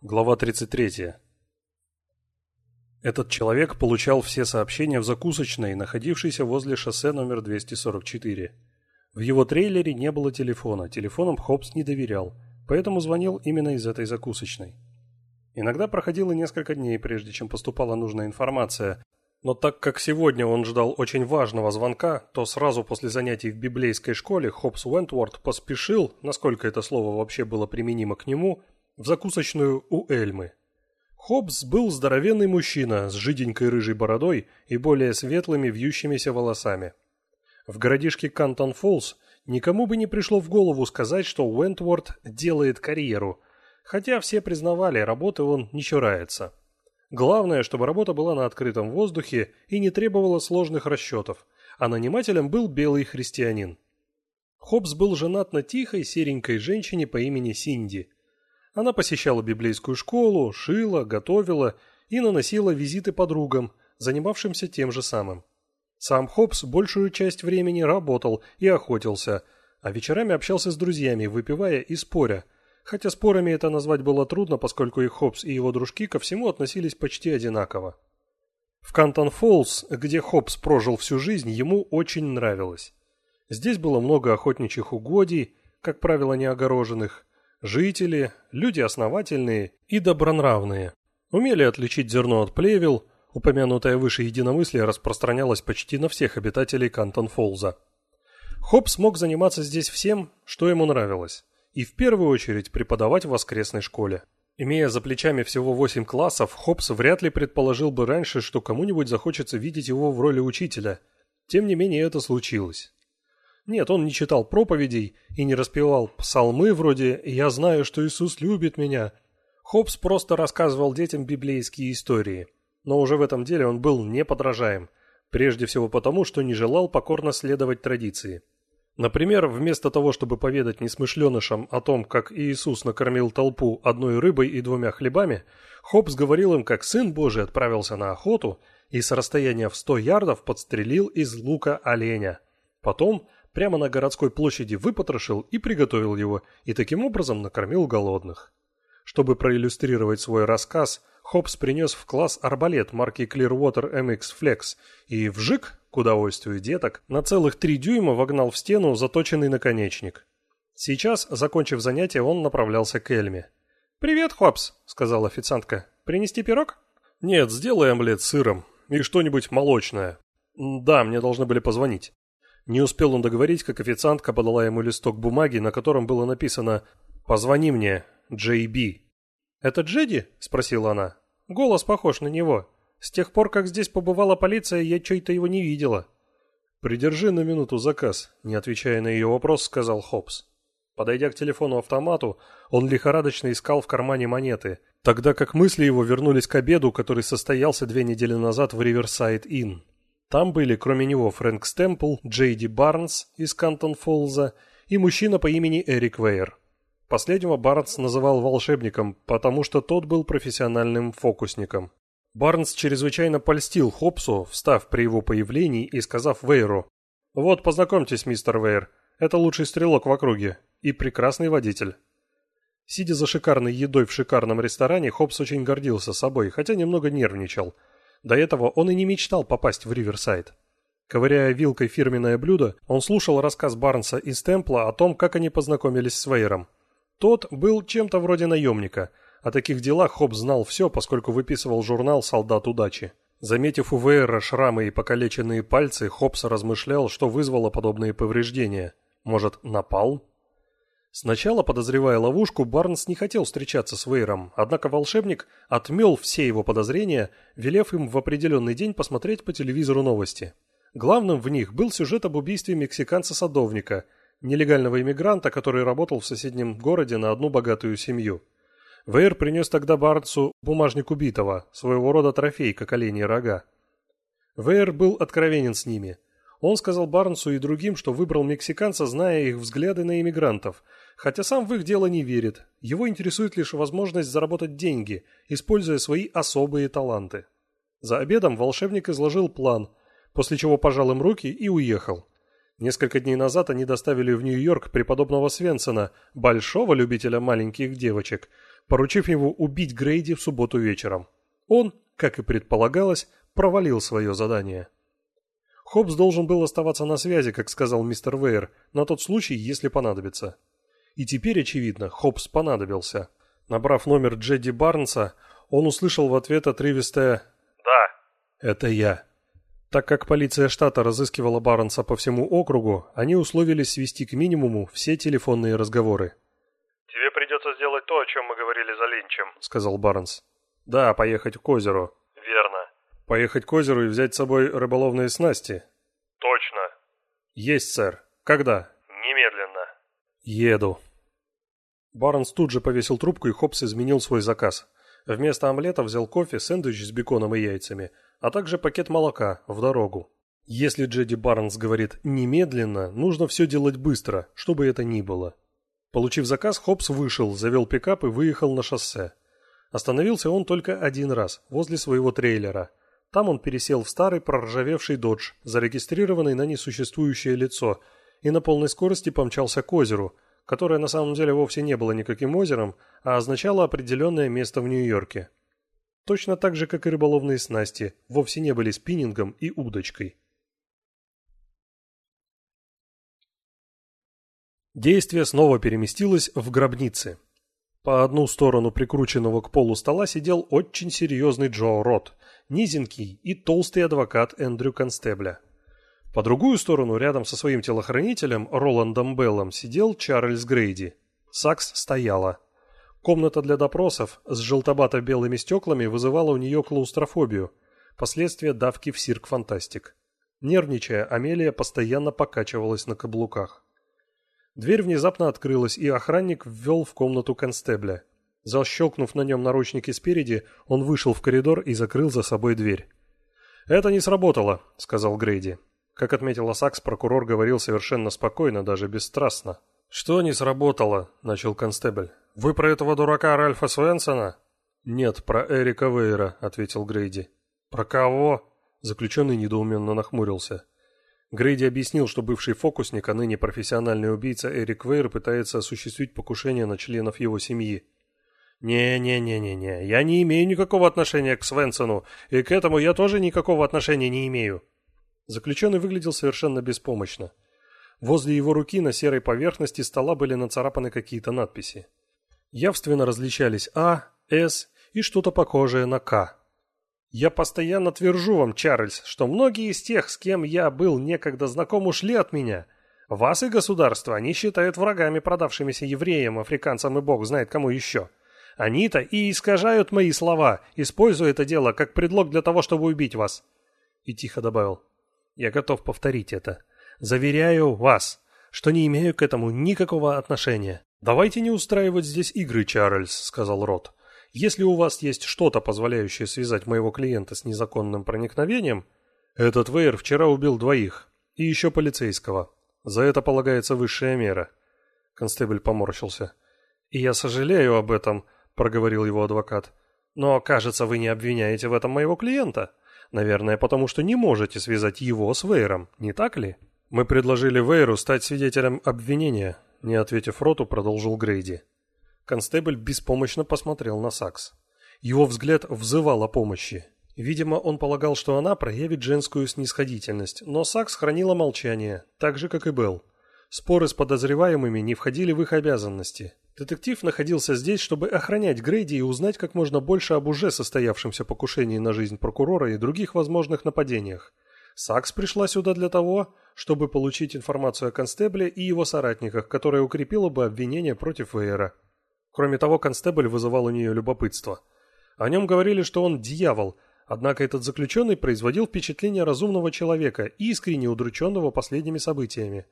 Глава 33. Этот человек получал все сообщения в закусочной, находившейся возле шоссе номер 244. В его трейлере не было телефона, телефоном Хопс не доверял, поэтому звонил именно из этой закусочной. Иногда проходило несколько дней, прежде чем поступала нужная информация, но так как сегодня он ждал очень важного звонка, то сразу после занятий в библейской школе Хопс Уэнтворд поспешил, насколько это слово вообще было применимо к нему, в закусочную у Эльмы. Хоббс был здоровенный мужчина с жиденькой рыжей бородой и более светлыми вьющимися волосами. В городишке Кантон-Фоллс никому бы не пришло в голову сказать, что Уэнтворд делает карьеру, хотя все признавали, работы он не чурается. Главное, чтобы работа была на открытом воздухе и не требовала сложных расчетов, а нанимателем был белый христианин. Хоббс был женат на тихой серенькой женщине по имени Синди – она посещала библейскую школу, шила, готовила и наносила визиты подругам, занимавшимся тем же самым. Сам Хоббс большую часть времени работал и охотился, а вечерами общался с друзьями, выпивая и споря. Хотя спорами это назвать было трудно, поскольку и Хоббс, и его дружки ко всему относились почти одинаково. В Кантон-Фоллс, где Хоббс прожил всю жизнь, ему очень нравилось. Здесь было много охотничьих угодий, как правило, неогороженных, Жители, люди основательные и добронравные. Умели отличить зерно от плевел, упомянутое выше единомыслие распространялось почти на всех обитателей Кантон-Фолза. Хопс мог заниматься здесь всем, что ему нравилось, и в первую очередь преподавать в воскресной школе. Имея за плечами всего 8 классов, Хопс вряд ли предположил бы раньше, что кому-нибудь захочется видеть его в роли учителя. Тем не менее это случилось. Нет, он не читал проповедей и не распевал псалмы вроде «Я знаю, что Иисус любит меня». Хоббс просто рассказывал детям библейские истории. Но уже в этом деле он был неподражаем. Прежде всего потому, что не желал покорно следовать традиции. Например, вместо того, чтобы поведать несмышленышам о том, как Иисус накормил толпу одной рыбой и двумя хлебами, Хоббс говорил им, как Сын Божий отправился на охоту и с расстояния в сто ярдов подстрелил из лука оленя. Потом прямо на городской площади выпотрошил и приготовил его, и таким образом накормил голодных. Чтобы проиллюстрировать свой рассказ, Хопс принес в класс арбалет марки Clearwater MX Flex и вжик, к удовольствию деток, на целых три дюйма вогнал в стену заточенный наконечник. Сейчас, закончив занятие, он направлялся к Эльме. «Привет, Хопс», — сказала официантка. «Принести пирог?» «Нет, сделай омлет сыром и что-нибудь молочное. Да, мне должны были позвонить». Не успел он договорить, как официантка подала ему листок бумаги, на котором было написано «Позвони мне, Джей Би». «Это Джеди?» – спросила она. «Голос похож на него. С тех пор, как здесь побывала полиция, я чей-то его не видела». «Придержи на минуту заказ», – не отвечая на ее вопрос, сказал Хопс. Подойдя к телефону-автомату, он лихорадочно искал в кармане монеты, тогда как мысли его вернулись к обеду, который состоялся две недели назад в Риверсайд-Инн. Там были, кроме него, Фрэнк Стэмпл, Джейди Барнс из Кантон-Фоллза и мужчина по имени Эрик Вейер. Последнего Барнс называл волшебником, потому что тот был профессиональным фокусником. Барнс чрезвычайно польстил Хопсу, встав при его появлении и сказав Вейеру «Вот, познакомьтесь, мистер Вейер, это лучший стрелок в округе и прекрасный водитель». Сидя за шикарной едой в шикарном ресторане, Хопс очень гордился собой, хотя немного нервничал – до этого он и не мечтал попасть в Риверсайд. Ковыряя вилкой фирменное блюдо, он слушал рассказ Барнса из Темпла о том, как они познакомились с Вейером. Тот был чем-то вроде наемника. О таких делах Хоб знал все, поскольку выписывал журнал «Солдат удачи». Заметив у Вейера шрамы и покалеченные пальцы, Хоббс размышлял, что вызвало подобные повреждения. Может, напал? Сначала, подозревая ловушку, Барнс не хотел встречаться с Вейром, однако волшебник отмел все его подозрения, велев им в определенный день посмотреть по телевизору новости. Главным в них был сюжет об убийстве мексиканца-садовника, нелегального иммигранта, который работал в соседнем городе на одну богатую семью. Вейр принес тогда Барнсу бумажник убитого, своего рода трофей, как оленьи рога. Вейр был откровенен с ними – он сказал Барнсу и другим, что выбрал мексиканца, зная их взгляды на иммигрантов, хотя сам в их дело не верит. Его интересует лишь возможность заработать деньги, используя свои особые таланты. За обедом волшебник изложил план, после чего пожал им руки и уехал. Несколько дней назад они доставили в Нью-Йорк преподобного Свенсона, большого любителя маленьких девочек, поручив ему убить Грейди в субботу вечером. Он, как и предполагалось, провалил свое задание. Хоббс должен был оставаться на связи, как сказал мистер Вейер, на тот случай, если понадобится. И теперь, очевидно, Хоббс понадобился. Набрав номер Джедди Барнса, он услышал в ответ отрывистое «Да». «Это я». Так как полиция штата разыскивала Барнса по всему округу, они условились свести к минимуму все телефонные разговоры. «Тебе придется сделать то, о чем мы говорили за Линчем», — сказал Барнс. «Да, поехать к озеру». «Верно». «Поехать к озеру и взять с собой рыболовные снасти?» «Точно». «Есть, сэр. Когда?» «Немедленно». «Еду». Барнс тут же повесил трубку, и Хопс изменил свой заказ. Вместо омлета взял кофе, сэндвич с беконом и яйцами, а также пакет молока в дорогу. Если Джеди Барнс говорит «немедленно», нужно все делать быстро, чтобы это ни было. Получив заказ, Хопс вышел, завел пикап и выехал на шоссе. Остановился он только один раз, возле своего трейлера. Там он пересел в старый проржавевший додж, зарегистрированный на несуществующее лицо, и на полной скорости помчался к озеру – которое на самом деле вовсе не было никаким озером, а означало определенное место в Нью-Йорке. Точно так же, как и рыболовные снасти, вовсе не были спиннингом и удочкой. Действие снова переместилось в гробницы. По одну сторону прикрученного к полу стола сидел очень серьезный Джо Рот, низенький и толстый адвокат Эндрю Констебля. По другую сторону, рядом со своим телохранителем, Роландом Беллом, сидел Чарльз Грейди. Сакс стояла. Комната для допросов с желтобато-белыми стеклами вызывала у нее клаустрофобию, последствия давки в сирк-фантастик. Нервничая, Амелия постоянно покачивалась на каблуках. Дверь внезапно открылась, и охранник ввел в комнату констебля. Защелкнув на нем наручники спереди, он вышел в коридор и закрыл за собой дверь. «Это не сработало», — сказал Грейди. Как отметила Сакс, прокурор говорил совершенно спокойно, даже бесстрастно. «Что не сработало?» – начал констебль. «Вы про этого дурака Ральфа Свенсона?» «Нет, про Эрика Вейера», – ответил Грейди. «Про кого?» – заключенный недоуменно нахмурился. Грейди объяснил, что бывший фокусник, а ныне профессиональный убийца Эрик Вейер пытается осуществить покушение на членов его семьи. «Не-не-не-не-не, я не имею никакого отношения к Свенсону, и к этому я тоже никакого отношения не имею. Заключенный выглядел совершенно беспомощно. Возле его руки на серой поверхности стола были нацарапаны какие-то надписи. Явственно различались А, С и что-то похожее на К. Я постоянно твержу вам, Чарльз, что многие из тех, с кем я был некогда знаком, ушли от меня. Вас и государство они считают врагами, продавшимися евреям, африканцам и бог знает кому еще. Они-то и искажают мои слова, используя это дело как предлог для того, чтобы убить вас. И тихо добавил. Я готов повторить это. Заверяю вас, что не имею к этому никакого отношения. Давайте не устраивать здесь игры, Чарльз, сказал Рот. Если у вас есть что-то, позволяющее связать моего клиента с незаконным проникновением, этот Вейер вчера убил двоих и еще полицейского. За это полагается высшая мера. Констебль поморщился. И я сожалею об этом, проговорил его адвокат. Но, кажется, вы не обвиняете в этом моего клиента. Наверное, потому что не можете связать его с Вейром, не так ли? Мы предложили Вейру стать свидетелем обвинения, не ответив роту, продолжил Грейди. Констебль беспомощно посмотрел на Сакс. Его взгляд взывал о помощи. Видимо, он полагал, что она проявит женскую снисходительность, но Сакс хранила молчание, так же, как и Белл. Споры с подозреваемыми не входили в их обязанности. Детектив находился здесь, чтобы охранять Грейди и узнать как можно больше об уже состоявшемся покушении на жизнь прокурора и других возможных нападениях. Сакс пришла сюда для того, чтобы получить информацию о констебле и его соратниках, которая укрепила бы обвинение против Вейера. Кроме того, констебль вызывал у нее любопытство. О нем говорили, что он дьявол, однако этот заключенный производил впечатление разумного человека, искренне удрученного последними событиями.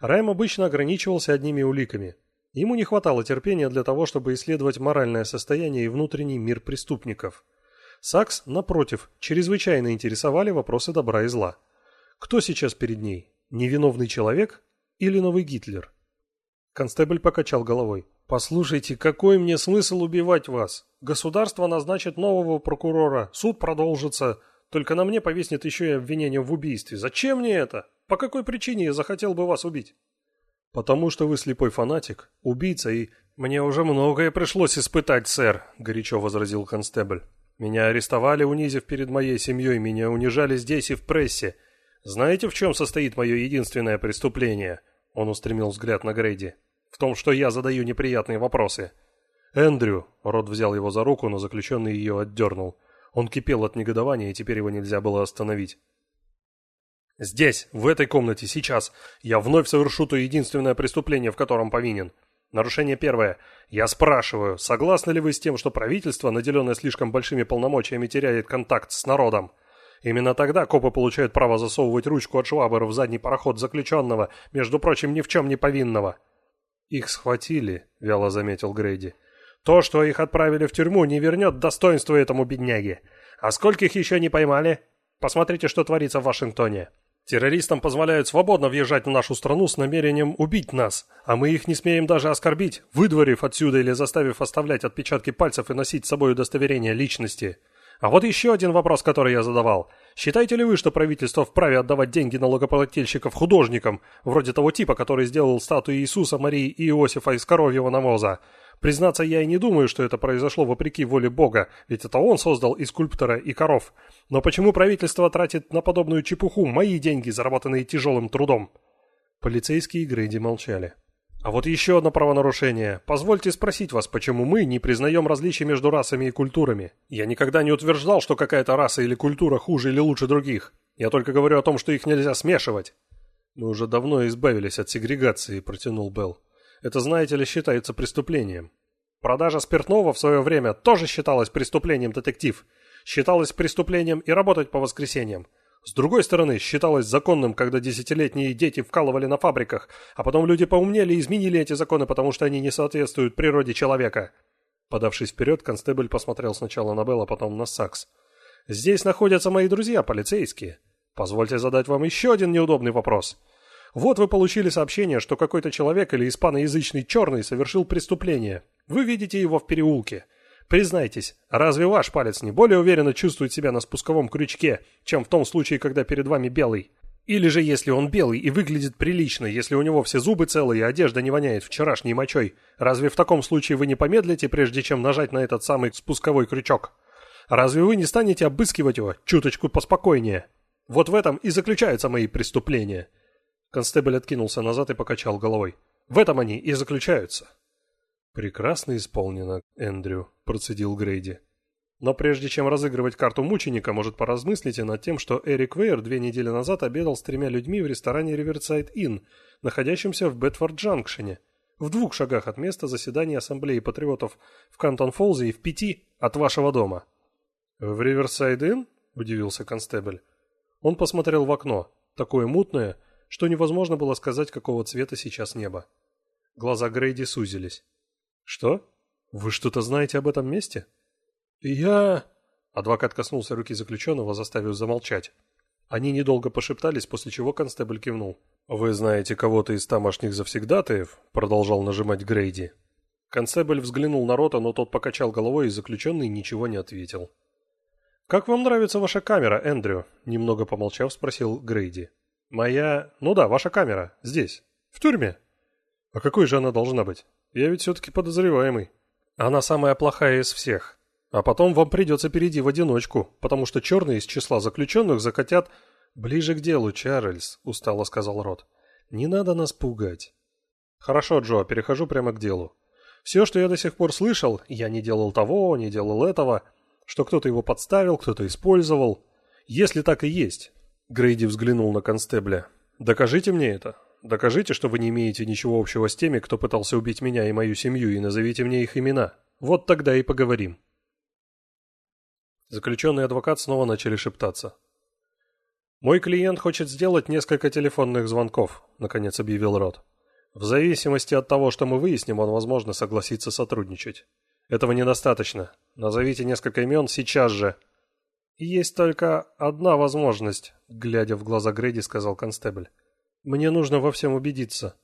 Райм обычно ограничивался одними уликами – Ему не хватало терпения для того, чтобы исследовать моральное состояние и внутренний мир преступников. Сакс, напротив, чрезвычайно интересовали вопросы добра и зла. Кто сейчас перед ней? Невиновный человек или новый Гитлер? Констебль покачал головой. «Послушайте, какой мне смысл убивать вас? Государство назначит нового прокурора, суд продолжится, только на мне повиснет еще и обвинение в убийстве. Зачем мне это? По какой причине я захотел бы вас убить?» Потому что вы слепой фанатик, убийца и «Мне уже многое пришлось испытать, сэр», — горячо возразил констебль. «Меня арестовали, унизив перед моей семьей, меня унижали здесь и в прессе. Знаете, в чем состоит мое единственное преступление?» Он устремил взгляд на Грейди. «В том, что я задаю неприятные вопросы». «Эндрю», — Рот взял его за руку, но заключенный ее отдернул. Он кипел от негодования, и теперь его нельзя было остановить. Здесь, в этой комнате, сейчас, я вновь совершу то единственное преступление, в котором повинен. Нарушение первое. Я спрашиваю, согласны ли вы с тем, что правительство, наделенное слишком большими полномочиями, теряет контакт с народом? Именно тогда копы получают право засовывать ручку от швабры в задний пароход заключенного, между прочим, ни в чем не повинного. «Их схватили», — вяло заметил Грейди. «То, что их отправили в тюрьму, не вернет достоинства этому бедняге. А скольких еще не поймали? Посмотрите, что творится в Вашингтоне. Террористам позволяют свободно въезжать в нашу страну с намерением убить нас, а мы их не смеем даже оскорбить, выдворив отсюда или заставив оставлять отпечатки пальцев и носить с собой удостоверение личности. А вот еще один вопрос, который я задавал. Считаете ли вы, что правительство вправе отдавать деньги налогоплательщиков художникам, вроде того типа, который сделал статуи Иисуса, Марии и Иосифа из коровьего навоза? Признаться, я и не думаю, что это произошло вопреки воле Бога, ведь это он создал и скульптора, и коров. Но почему правительство тратит на подобную чепуху мои деньги, заработанные тяжелым трудом?» Полицейские Грейди молчали. «А вот еще одно правонарушение. Позвольте спросить вас, почему мы не признаем различий между расами и культурами? Я никогда не утверждал, что какая-то раса или культура хуже или лучше других. Я только говорю о том, что их нельзя смешивать». «Мы уже давно избавились от сегрегации», — протянул Белл. Это, знаете ли, считается преступлением. Продажа спиртного в свое время тоже считалась преступлением, детектив. Считалось преступлением и работать по воскресеньям. С другой стороны, считалось законным, когда десятилетние дети вкалывали на фабриках, а потом люди поумнели и изменили эти законы, потому что они не соответствуют природе человека. Подавшись вперед, констебль посмотрел сначала на Белла, потом на Сакс. «Здесь находятся мои друзья, полицейские. Позвольте задать вам еще один неудобный вопрос. Вот вы получили сообщение, что какой-то человек или испаноязычный черный совершил преступление. Вы видите его в переулке. Признайтесь, разве ваш палец не более уверенно чувствует себя на спусковом крючке, чем в том случае, когда перед вами белый? Или же если он белый и выглядит прилично, если у него все зубы целые и одежда не воняет вчерашней мочой, разве в таком случае вы не помедлите, прежде чем нажать на этот самый спусковой крючок? Разве вы не станете обыскивать его чуточку поспокойнее? Вот в этом и заключаются мои преступления. Констебль откинулся назад и покачал головой. «В этом они и заключаются». «Прекрасно исполнено, Эндрю», – процедил Грейди. «Но прежде чем разыгрывать карту мученика, может, поразмыслите над тем, что Эрик Вейер две недели назад обедал с тремя людьми в ресторане Риверсайд Inn, находящемся в Бетфорд-Джанкшене, в двух шагах от места заседания Ассамблеи патриотов в Кантон-Фолзе и в пяти от вашего дома». «В Риверсайд Inn?» – удивился констебль. Он посмотрел в окно, такое мутное, что невозможно было сказать, какого цвета сейчас небо. Глаза Грейди сузились. «Что? Вы что-то знаете об этом месте?» «Я...» Адвокат коснулся руки заключенного, заставив замолчать. Они недолго пошептались, после чего констебль кивнул. «Вы знаете кого-то из тамошних завсегдатаев?» Продолжал нажимать Грейди. Констебль взглянул на Рота, но тот покачал головой, и заключенный ничего не ответил. «Как вам нравится ваша камера, Эндрю?» Немного помолчав, спросил Грейди. «Моя... Ну да, ваша камера. Здесь. В тюрьме». «А какой же она должна быть? Я ведь все-таки подозреваемый». «Она самая плохая из всех. А потом вам придется перейти в одиночку, потому что черные из числа заключенных захотят...» «Ближе к делу, Чарльз», — устало сказал Рот. «Не надо нас пугать». «Хорошо, Джо, перехожу прямо к делу. Все, что я до сих пор слышал, я не делал того, не делал этого, что кто-то его подставил, кто-то использовал. Если так и есть, Грейди взглянул на констебля. «Докажите мне это. Докажите, что вы не имеете ничего общего с теми, кто пытался убить меня и мою семью, и назовите мне их имена. Вот тогда и поговорим». Заключенный адвокат снова начали шептаться. «Мой клиент хочет сделать несколько телефонных звонков», — наконец объявил Рот. «В зависимости от того, что мы выясним, он, возможно, согласится сотрудничать. Этого недостаточно. Назовите несколько имен сейчас же». «Есть только одна возможность», — глядя в глаза Грейди, сказал констебль. «Мне нужно во всем убедиться».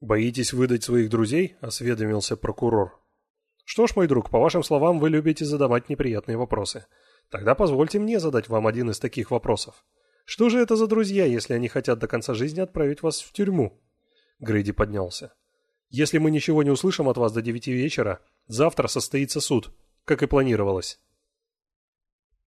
«Боитесь выдать своих друзей?» — осведомился прокурор. «Что ж, мой друг, по вашим словам, вы любите задавать неприятные вопросы. Тогда позвольте мне задать вам один из таких вопросов. Что же это за друзья, если они хотят до конца жизни отправить вас в тюрьму?» Грейди поднялся. Если мы ничего не услышим от вас до девяти вечера, завтра состоится суд, как и планировалось.